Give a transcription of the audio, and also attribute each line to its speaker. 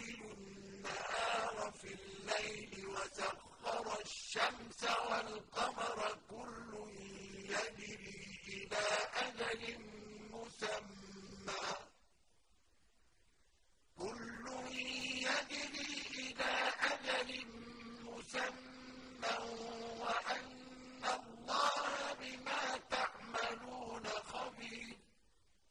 Speaker 1: يُقْبِلُ النَّهَارَ فِي اللَّيْلِ وَسَخَّرَ الشَّمْسَ وَالْقَمَرَ كُلٌّ يَجْرِي إِلَىٰ أَجَلٍ مُّسَمًّى. كُلٌّ يَجْرِي إِلَىٰ أَجَلٍ مُّسَمًّى.